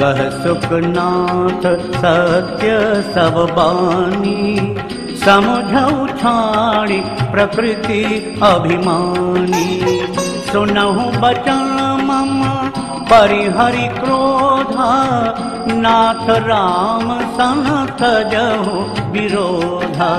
कह सुखनाथ सत्य सब बानी समझौ छाणि प्रकृति अभिमानी। सुनहु बचन मम परिहरि क्रोधा नाथ राम ज विरोधा।